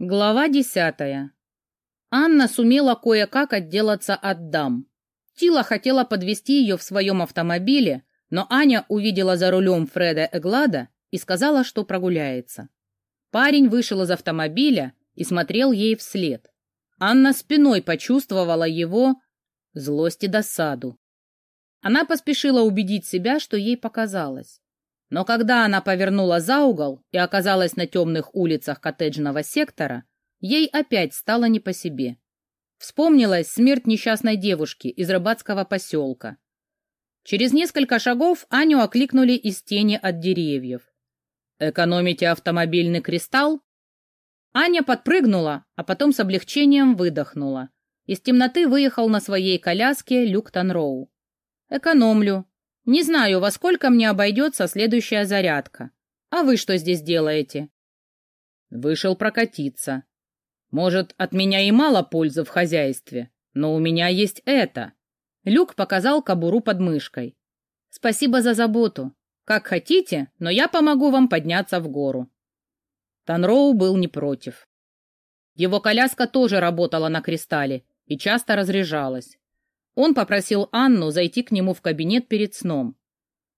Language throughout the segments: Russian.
Глава десятая. Анна сумела кое-как отделаться от дам. Тила хотела подвести ее в своем автомобиле, но Аня увидела за рулем Фреда Эглада и сказала, что прогуляется. Парень вышел из автомобиля и смотрел ей вслед. Анна спиной почувствовала его злость и досаду. Она поспешила убедить себя, что ей показалось. Но когда она повернула за угол и оказалась на темных улицах коттеджного сектора, ей опять стало не по себе. Вспомнилась смерть несчастной девушки из рыбацкого поселка. Через несколько шагов Аню окликнули из тени от деревьев. «Экономите автомобильный кристалл?» Аня подпрыгнула, а потом с облегчением выдохнула. Из темноты выехал на своей коляске Люк Танроу. «Экономлю. Не знаю, во сколько мне обойдется следующая зарядка. А вы что здесь делаете? Вышел прокатиться. Может, от меня и мало пользы в хозяйстве, но у меня есть это. Люк показал кобуру под мышкой. Спасибо за заботу. Как хотите, но я помогу вам подняться в гору. Танроу был не против. Его коляска тоже работала на кристалле и часто разряжалась. Он попросил Анну зайти к нему в кабинет перед сном.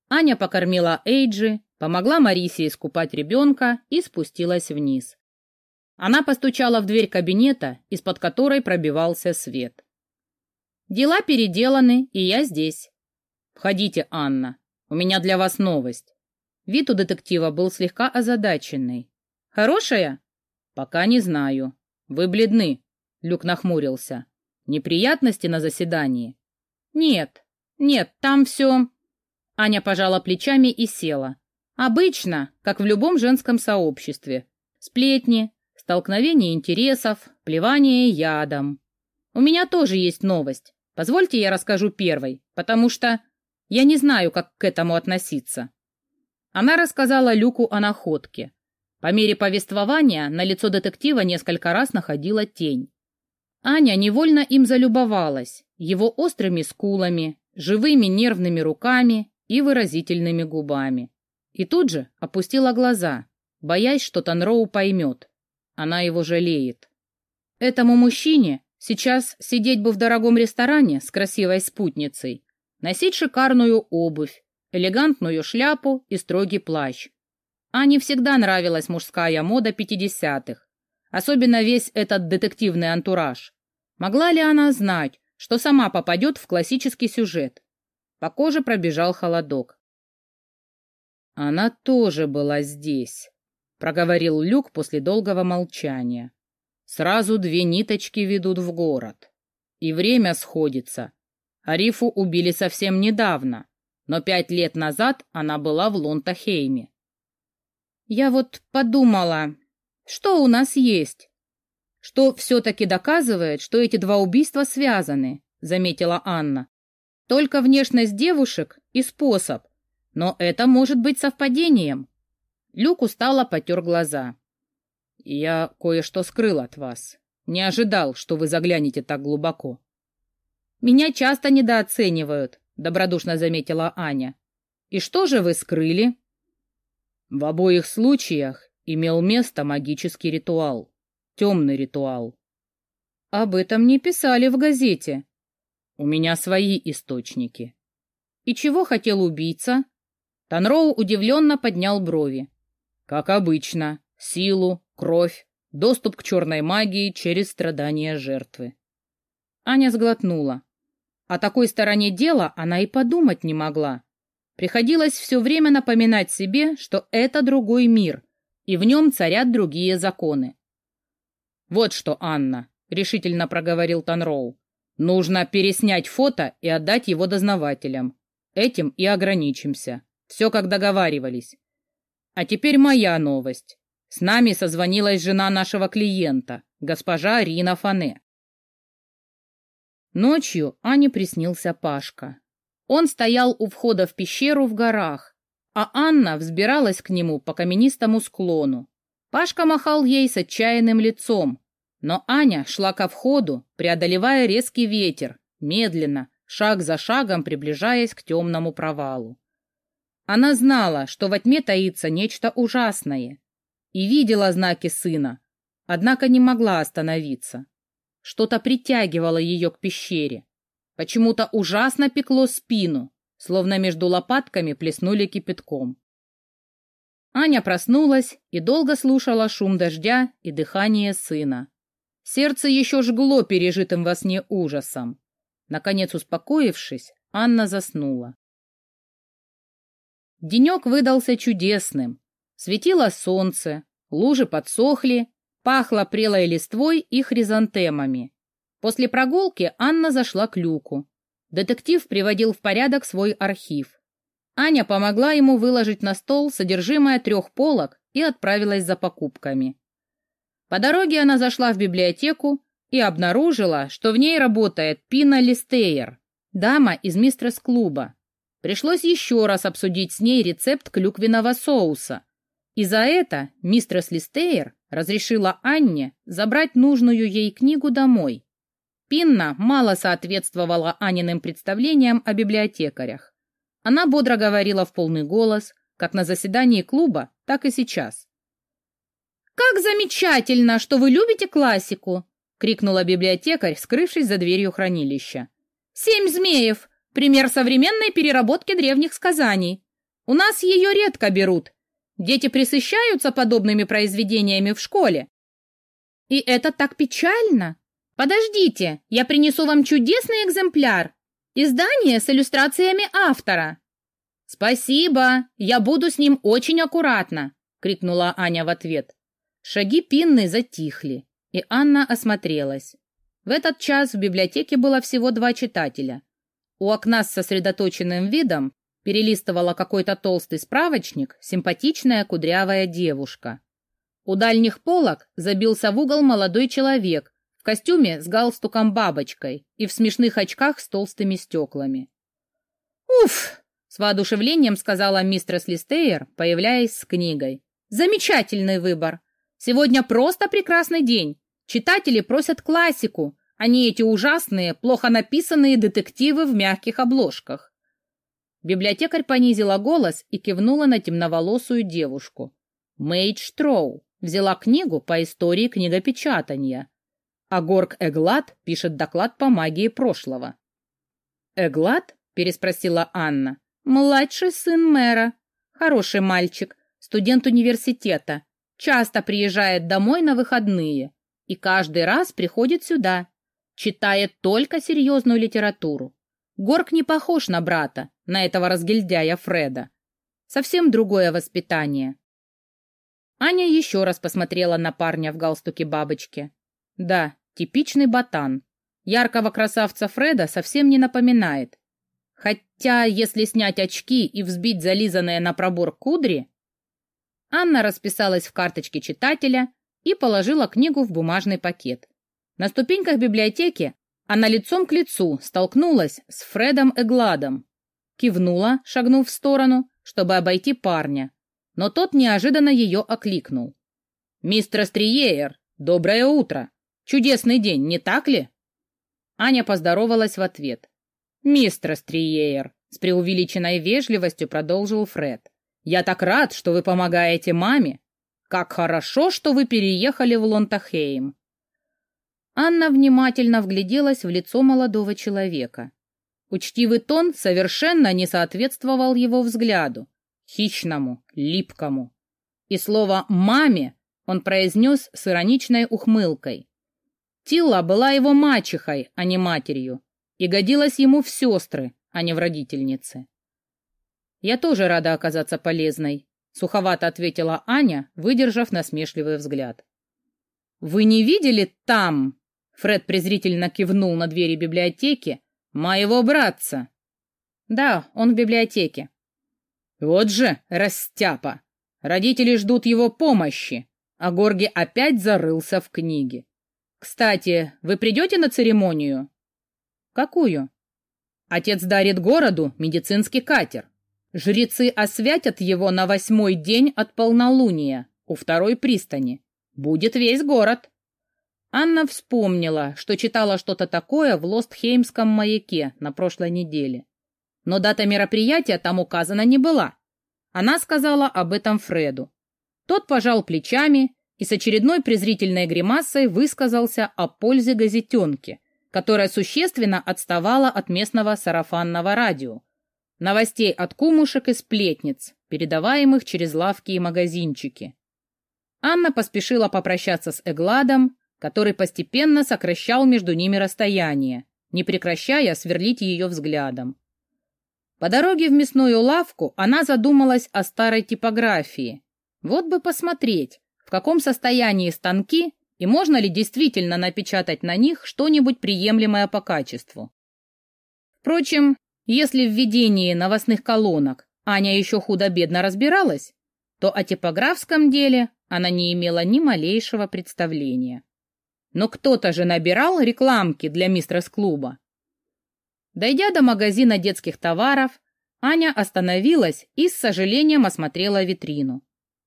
Аня покормила Эйджи, помогла Марисе искупать ребенка и спустилась вниз. Она постучала в дверь кабинета, из-под которой пробивался свет. «Дела переделаны, и я здесь». «Входите, Анна. У меня для вас новость». Вид у детектива был слегка озадаченный. «Хорошая?» «Пока не знаю. Вы бледны», — Люк нахмурился. Неприятности на заседании? Нет, нет, там все... Аня пожала плечами и села. Обычно, как в любом женском сообществе. Сплетни, столкновение интересов, плевание ядом. У меня тоже есть новость. Позвольте я расскажу первой, потому что я не знаю, как к этому относиться. Она рассказала Люку о находке. По мере повествования на лицо детектива несколько раз находила тень. Аня невольно им залюбовалась, его острыми скулами, живыми нервными руками и выразительными губами. И тут же опустила глаза, боясь, что Танроу поймет. Она его жалеет. Этому мужчине сейчас сидеть бы в дорогом ресторане с красивой спутницей, носить шикарную обувь, элегантную шляпу и строгий плащ. Ане всегда нравилась мужская мода пятидесятых, особенно весь этот детективный антураж. Могла ли она знать, что сама попадет в классический сюжет? По коже пробежал холодок. «Она тоже была здесь», — проговорил Люк после долгого молчания. «Сразу две ниточки ведут в город. И время сходится. Арифу убили совсем недавно, но пять лет назад она была в Лонтахейме». «Я вот подумала, что у нас есть?» Что все-таки доказывает, что эти два убийства связаны, заметила Анна. Только внешность девушек и способ, но это может быть совпадением. Люк устало потер глаза. Я кое-что скрыл от вас. Не ожидал, что вы заглянете так глубоко. Меня часто недооценивают, добродушно заметила Аня. И что же вы скрыли? В обоих случаях имел место магический ритуал темный ритуал. Об этом не писали в газете. У меня свои источники. И чего хотел убийца? Танроу удивленно поднял брови. Как обычно, силу, кровь, доступ к черной магии через страдания жертвы. Аня сглотнула. О такой стороне дела она и подумать не могла. Приходилось все время напоминать себе, что это другой мир, и в нем царят другие законы. «Вот что, Анна», — решительно проговорил Танроу. «Нужно переснять фото и отдать его дознавателям. Этим и ограничимся. Все, как договаривались. А теперь моя новость. С нами созвонилась жена нашего клиента, госпожа Рина Фане. Ночью Ане приснился Пашка. Он стоял у входа в пещеру в горах, а Анна взбиралась к нему по каменистому склону. Пашка махал ей с отчаянным лицом, но Аня шла ко входу, преодолевая резкий ветер, медленно, шаг за шагом приближаясь к темному провалу. Она знала, что во тьме таится нечто ужасное, и видела знаки сына, однако не могла остановиться. Что-то притягивало ее к пещере. Почему-то ужасно пекло спину, словно между лопатками плеснули кипятком. Аня проснулась и долго слушала шум дождя и дыхание сына. Сердце еще жгло пережитым во сне ужасом. Наконец, успокоившись, Анна заснула. Денек выдался чудесным. Светило солнце, лужи подсохли, пахло прелой листвой и хризантемами. После прогулки Анна зашла к люку. Детектив приводил в порядок свой архив. Аня помогла ему выложить на стол содержимое трех полок и отправилась за покупками. По дороге она зашла в библиотеку и обнаружила, что в ней работает Пина Листейер, дама из мистрес-клуба. Пришлось еще раз обсудить с ней рецепт клюквенного соуса. И за это мистрес Листейер разрешила Анне забрать нужную ей книгу домой. Пинна мало соответствовала Аниным представлениям о библиотекарях. Она бодро говорила в полный голос, как на заседании клуба, так и сейчас. «Как замечательно, что вы любите классику!» — крикнула библиотекарь, скрывшись за дверью хранилища. «Семь змеев! Пример современной переработки древних сказаний. У нас ее редко берут. Дети присыщаются подобными произведениями в школе. И это так печально!» Подождите, я принесу вам чудесный экземпляр. Издание с иллюстрациями автора. Спасибо, я буду с ним очень аккуратно, крикнула Аня в ответ. Шаги Пинны затихли, и Анна осмотрелась. В этот час в библиотеке было всего два читателя. У окна с сосредоточенным видом перелистывала какой-то толстый справочник симпатичная кудрявая девушка. У дальних полок забился в угол молодой человек костюме с галстуком-бабочкой и в смешных очках с толстыми стеклами. «Уф!» — с воодушевлением сказала мистерс Листейер, появляясь с книгой. «Замечательный выбор! Сегодня просто прекрасный день. Читатели просят классику, а не эти ужасные, плохо написанные детективы в мягких обложках». Библиотекарь понизила голос и кивнула на темноволосую девушку. Мэйдж Троу взяла книгу по истории книгопечатания. А Горг Эглад пишет доклад по магии прошлого. «Эглад?» — переспросила Анна. «Младший сын мэра. Хороший мальчик, студент университета. Часто приезжает домой на выходные и каждый раз приходит сюда. Читает только серьезную литературу. Горг не похож на брата, на этого разгильдяя Фреда. Совсем другое воспитание. Аня еще раз посмотрела на парня в галстуке бабочки. Да, типичный ботан. Яркого красавца Фреда совсем не напоминает. Хотя, если снять очки и взбить зализанные на пробор кудри... Анна расписалась в карточке читателя и положила книгу в бумажный пакет. На ступеньках библиотеки она лицом к лицу столкнулась с ФредомЭгладом. Кивнула, шагнув в сторону, чтобы обойти парня, но тот неожиданно ее окликнул. «Мистер Стриеер, доброе утро! Чудесный день, не так ли?» Аня поздоровалась в ответ. «Мистер Стриеер», — с преувеличенной вежливостью продолжил Фред. «Я так рад, что вы помогаете маме. Как хорошо, что вы переехали в Лонтахейм». Анна внимательно вгляделась в лицо молодого человека. Учтивый тон совершенно не соответствовал его взгляду, хищному, липкому. И слово «маме» он произнес с ироничной ухмылкой. Тилла была его мачехой, а не матерью, и годилась ему в сестры, а не в родительницы. «Я тоже рада оказаться полезной», — суховато ответила Аня, выдержав насмешливый взгляд. «Вы не видели там?» — Фред презрительно кивнул на двери библиотеки. «Моего братца». «Да, он в библиотеке». «Вот же растяпа! Родители ждут его помощи, а Горги опять зарылся в книге. Кстати, вы придете на церемонию? Какую? Отец дарит городу медицинский катер. Жрецы освятят его на восьмой день от полнолуния у второй пристани. Будет весь город. Анна вспомнила, что читала что-то такое в Лостхеймском маяке на прошлой неделе. Но дата мероприятия там указана не была. Она сказала об этом Фреду. Тот пожал плечами и с очередной презрительной гримасой высказался о пользе газетенки, которая существенно отставала от местного сарафанного радио, новостей от кумушек и сплетниц, передаваемых через лавки и магазинчики. Анна поспешила попрощаться с Эгладом, который постепенно сокращал между ними расстояние, не прекращая сверлить ее взглядом. По дороге в мясную лавку она задумалась о старой типографии. Вот бы посмотреть, в каком состоянии станки и можно ли действительно напечатать на них что-нибудь приемлемое по качеству. Впрочем, если в ведении новостных колонок Аня еще худо-бедно разбиралась, то о типографском деле она не имела ни малейшего представления. Но кто-то же набирал рекламки для мистерс-клуба. Дойдя до магазина детских товаров, Аня остановилась и с сожалением осмотрела витрину.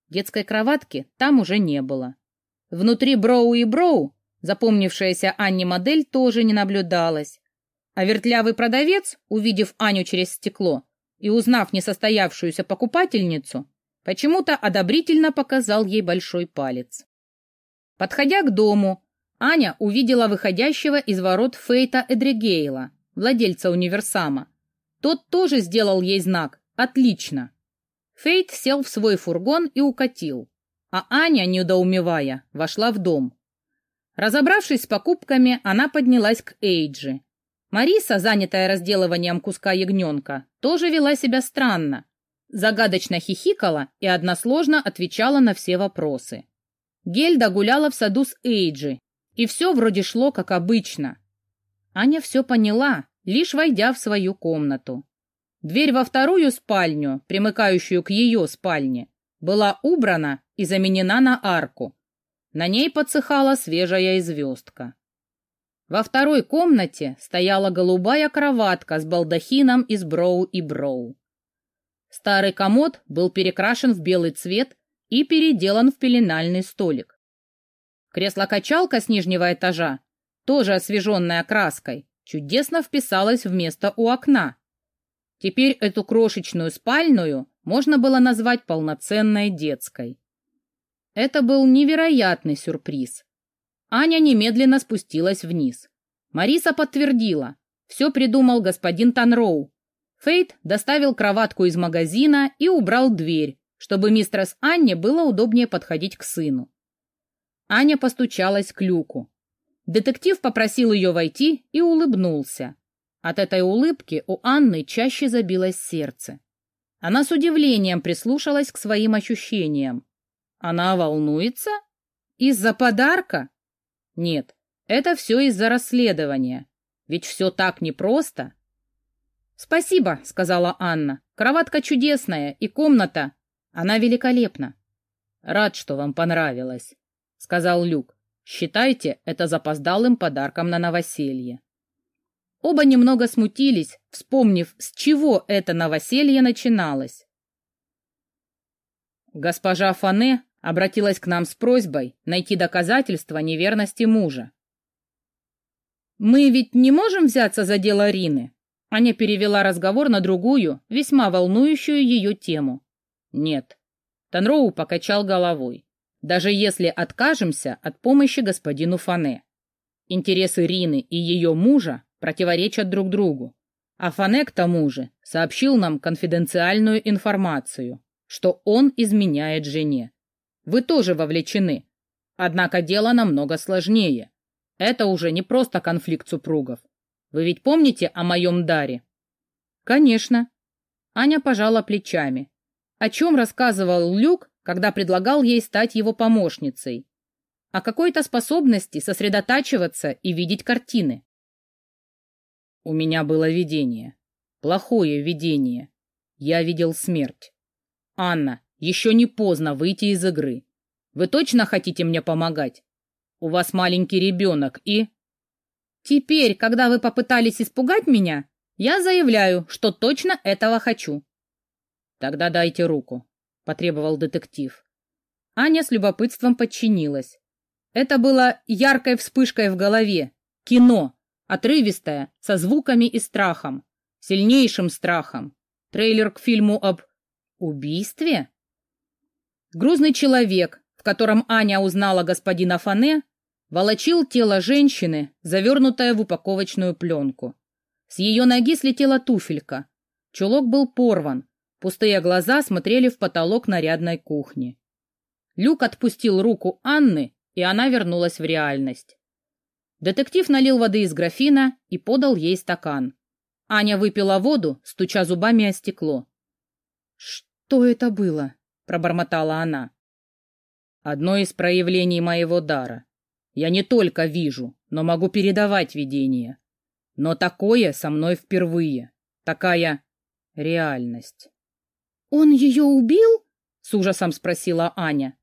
Детской кроватки там уже не было. Внутри Броу и Броу запомнившаяся Анне модель тоже не наблюдалась. А вертлявый продавец, увидев Аню через стекло и узнав несостоявшуюся покупательницу, почему-то одобрительно показал ей большой палец. Подходя к дому, Аня увидела выходящего из ворот Фейта Эдригейла, владельца универсама. Тот тоже сделал ей знак «Отлично». Фейт сел в свой фургон и укатил, а Аня, недоумевая, вошла в дом. Разобравшись с покупками, она поднялась к Эйджи. Мариса, занятая разделыванием куска ягненка, тоже вела себя странно. Загадочно хихикала и односложно отвечала на все вопросы. Гельда гуляла в саду с Эйджи, и все вроде шло как обычно. Аня все поняла, лишь войдя в свою комнату. Дверь во вторую спальню, примыкающую к ее спальне, была убрана и заменена на арку. На ней подсыхала свежая звездка. Во второй комнате стояла голубая кроватка с балдахином из броу и броу. Старый комод был перекрашен в белый цвет и переделан в пеленальный столик. Кресло-качалка с нижнего этажа, тоже освеженная краской, чудесно вписалась в место у окна, Теперь эту крошечную спальную можно было назвать полноценной детской. Это был невероятный сюрприз. Аня немедленно спустилась вниз. Мариса подтвердила. Все придумал господин Танроу. Фейт доставил кроватку из магазина и убрал дверь, чтобы мистерс Анне было удобнее подходить к сыну. Аня постучалась к люку. Детектив попросил ее войти и улыбнулся. От этой улыбки у Анны чаще забилось сердце. Она с удивлением прислушалась к своим ощущениям. Она волнуется? Из-за подарка? Нет, это все из-за расследования. Ведь все так непросто. «Спасибо», — сказала Анна. «Кроватка чудесная, и комната. Она великолепна». «Рад, что вам понравилось», — сказал Люк. «Считайте это запоздалым подарком на новоселье». Оба немного смутились, вспомнив, с чего это новоселье начиналось. Госпожа Фане обратилась к нам с просьбой найти доказательства неверности мужа. «Мы ведь не можем взяться за дело Рины?» Аня перевела разговор на другую, весьма волнующую ее тему. «Нет». Танроу покачал головой. «Даже если откажемся от помощи господину Фане. Интересы Рины и ее мужа противоречат друг другу. А Фане, к тому же, сообщил нам конфиденциальную информацию, что он изменяет жене. Вы тоже вовлечены. Однако дело намного сложнее. Это уже не просто конфликт супругов. Вы ведь помните о моем даре? Конечно. Аня пожала плечами. О чем рассказывал Люк, когда предлагал ей стать его помощницей? О какой-то способности сосредотачиваться и видеть картины. У меня было видение. Плохое видение. Я видел смерть. Анна, еще не поздно выйти из игры. Вы точно хотите мне помогать? У вас маленький ребенок и... Теперь, когда вы попытались испугать меня, я заявляю, что точно этого хочу. Тогда дайте руку, потребовал детектив. Аня с любопытством подчинилась. Это было яркой вспышкой в голове. Кино, Отрывистая, со звуками и страхом. Сильнейшим страхом. Трейлер к фильму об убийстве? Грузный человек, в котором Аня узнала господина Фане, волочил тело женщины, завернутое в упаковочную пленку. С ее ноги слетела туфелька. Чулок был порван, пустые глаза смотрели в потолок нарядной кухни. Люк отпустил руку Анны, и она вернулась в реальность. Детектив налил воды из графина и подал ей стакан. Аня выпила воду, стуча зубами о стекло. «Что это было?» — пробормотала она. «Одно из проявлений моего дара. Я не только вижу, но могу передавать видение. Но такое со мной впервые. Такая реальность». «Он ее убил?» — с ужасом спросила Аня.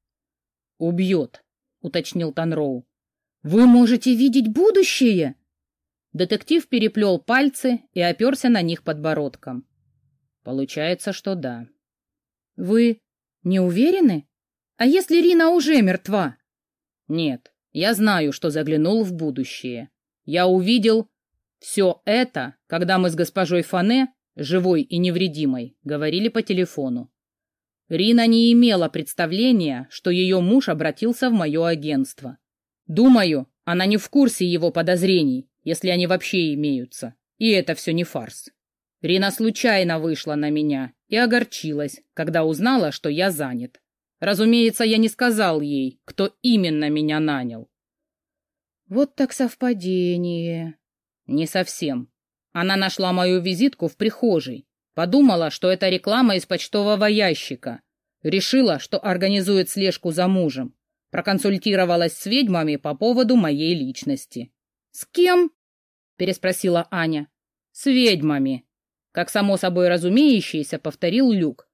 «Убьет», — уточнил Танроу. «Вы можете видеть будущее?» Детектив переплел пальцы и оперся на них подбородком. «Получается, что да». «Вы не уверены? А если Рина уже мертва?» «Нет, я знаю, что заглянул в будущее. Я увидел все это, когда мы с госпожой Фане, живой и невредимой, говорили по телефону. Рина не имела представления, что ее муж обратился в мое агентство. Думаю, она не в курсе его подозрений, если они вообще имеются. И это все не фарс. Рина случайно вышла на меня и огорчилась, когда узнала, что я занят. Разумеется, я не сказал ей, кто именно меня нанял. Вот так совпадение. Не совсем. Она нашла мою визитку в прихожей, Подумала, что это реклама из почтового ящика. Решила, что организует слежку за мужем. Проконсультировалась с ведьмами по поводу моей личности. «С кем?» — переспросила Аня. «С ведьмами», — как само собой разумеющееся повторил Люк.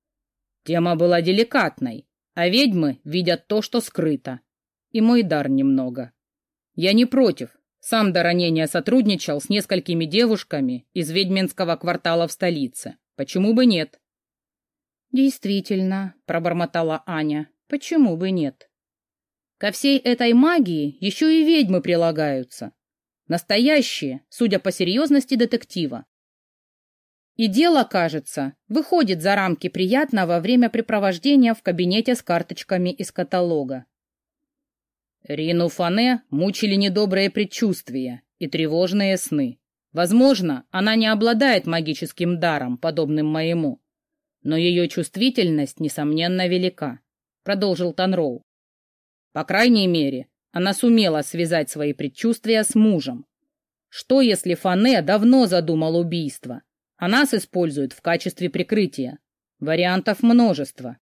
Тема была деликатной, а ведьмы видят то, что скрыто. И мой дар немного. Я не против. Сам до ранения сотрудничал с несколькими девушками из ведьминского квартала в столице. Почему бы нет? Действительно, пробормотала Аня. Почему бы нет? Ко всей этой магии еще и ведьмы прилагаются. Настоящие, судя по серьезности детектива. И дело, кажется, выходит за рамки приятного времяпрепровождения в кабинете с карточками из каталога. Рину Фане мучили недобрые предчувствия и тревожные сны. Возможно, она не обладает магическим даром, подобным моему, но ее чувствительность, несомненно, велика, — продолжил Танроу. По крайней мере, она сумела связать свои предчувствия с мужем. Что, если Фане давно задумал убийство, а нас используют в качестве прикрытия? Вариантов множество.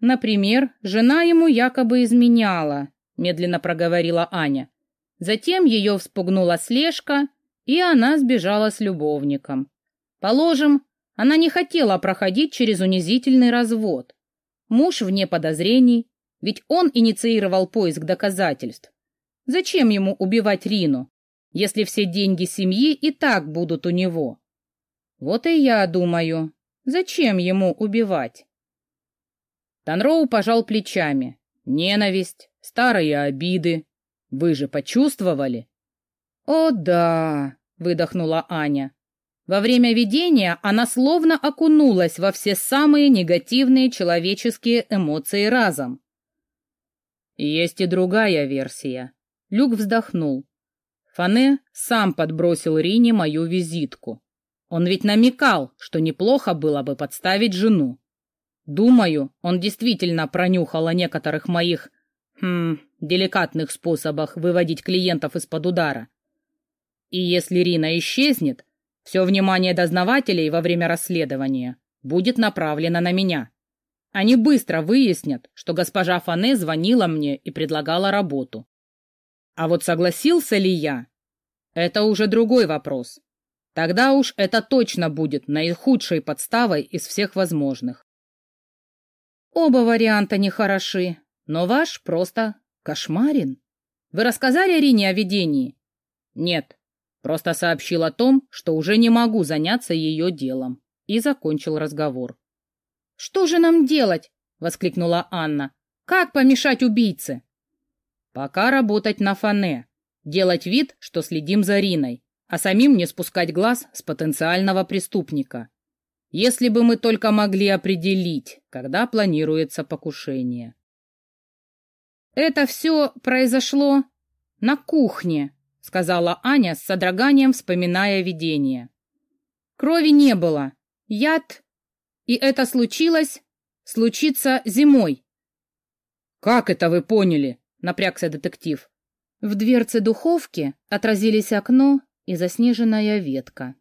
Например, жена ему якобы изменяла, медленно проговорила Аня. Затем ее вспугнула слежка, и она сбежала с любовником. Положим, она не хотела проходить через унизительный развод. Муж вне подозрений, ведь он инициировал поиск доказательств. Зачем ему убивать Рину, если все деньги семьи и так будут у него? Вот и я думаю, зачем ему убивать? Танроу пожал плечами. Ненависть, старые обиды. Вы же почувствовали? «О, да!» — выдохнула Аня. Во время видения она словно окунулась во все самые негативные человеческие эмоции разом. Есть и другая версия. Люк вздохнул. Фане сам подбросил Рине мою визитку. Он ведь намекал, что неплохо было бы подставить жену. Думаю, он действительно пронюхал о некоторых моих, хм, деликатных способах выводить клиентов из-под удара. И если Рина исчезнет, все внимание дознавателей во время расследования будет направлено на меня. Они быстро выяснят, что госпожа Фане звонила мне и предлагала работу. А вот согласился ли я? Это уже другой вопрос. Тогда уж это точно будет наихудшей подставой из всех возможных. Оба варианта нехороши, но ваш просто кошмарен. Вы рассказали Рине о видении? Нет, Просто сообщил о том, что уже не могу заняться ее делом. И закончил разговор. «Что же нам делать?» — воскликнула Анна. «Как помешать убийце?» «Пока работать на фане. Делать вид, что следим за Риной, а самим не спускать глаз с потенциального преступника. Если бы мы только могли определить, когда планируется покушение». Это все произошло на кухне, сказала Аня с содроганием, вспоминая видение. Крови не было. Яд. И это случилось, случится зимой. Как это вы поняли? Напрягся детектив. В дверце духовки отразились окно и заснеженная ветка.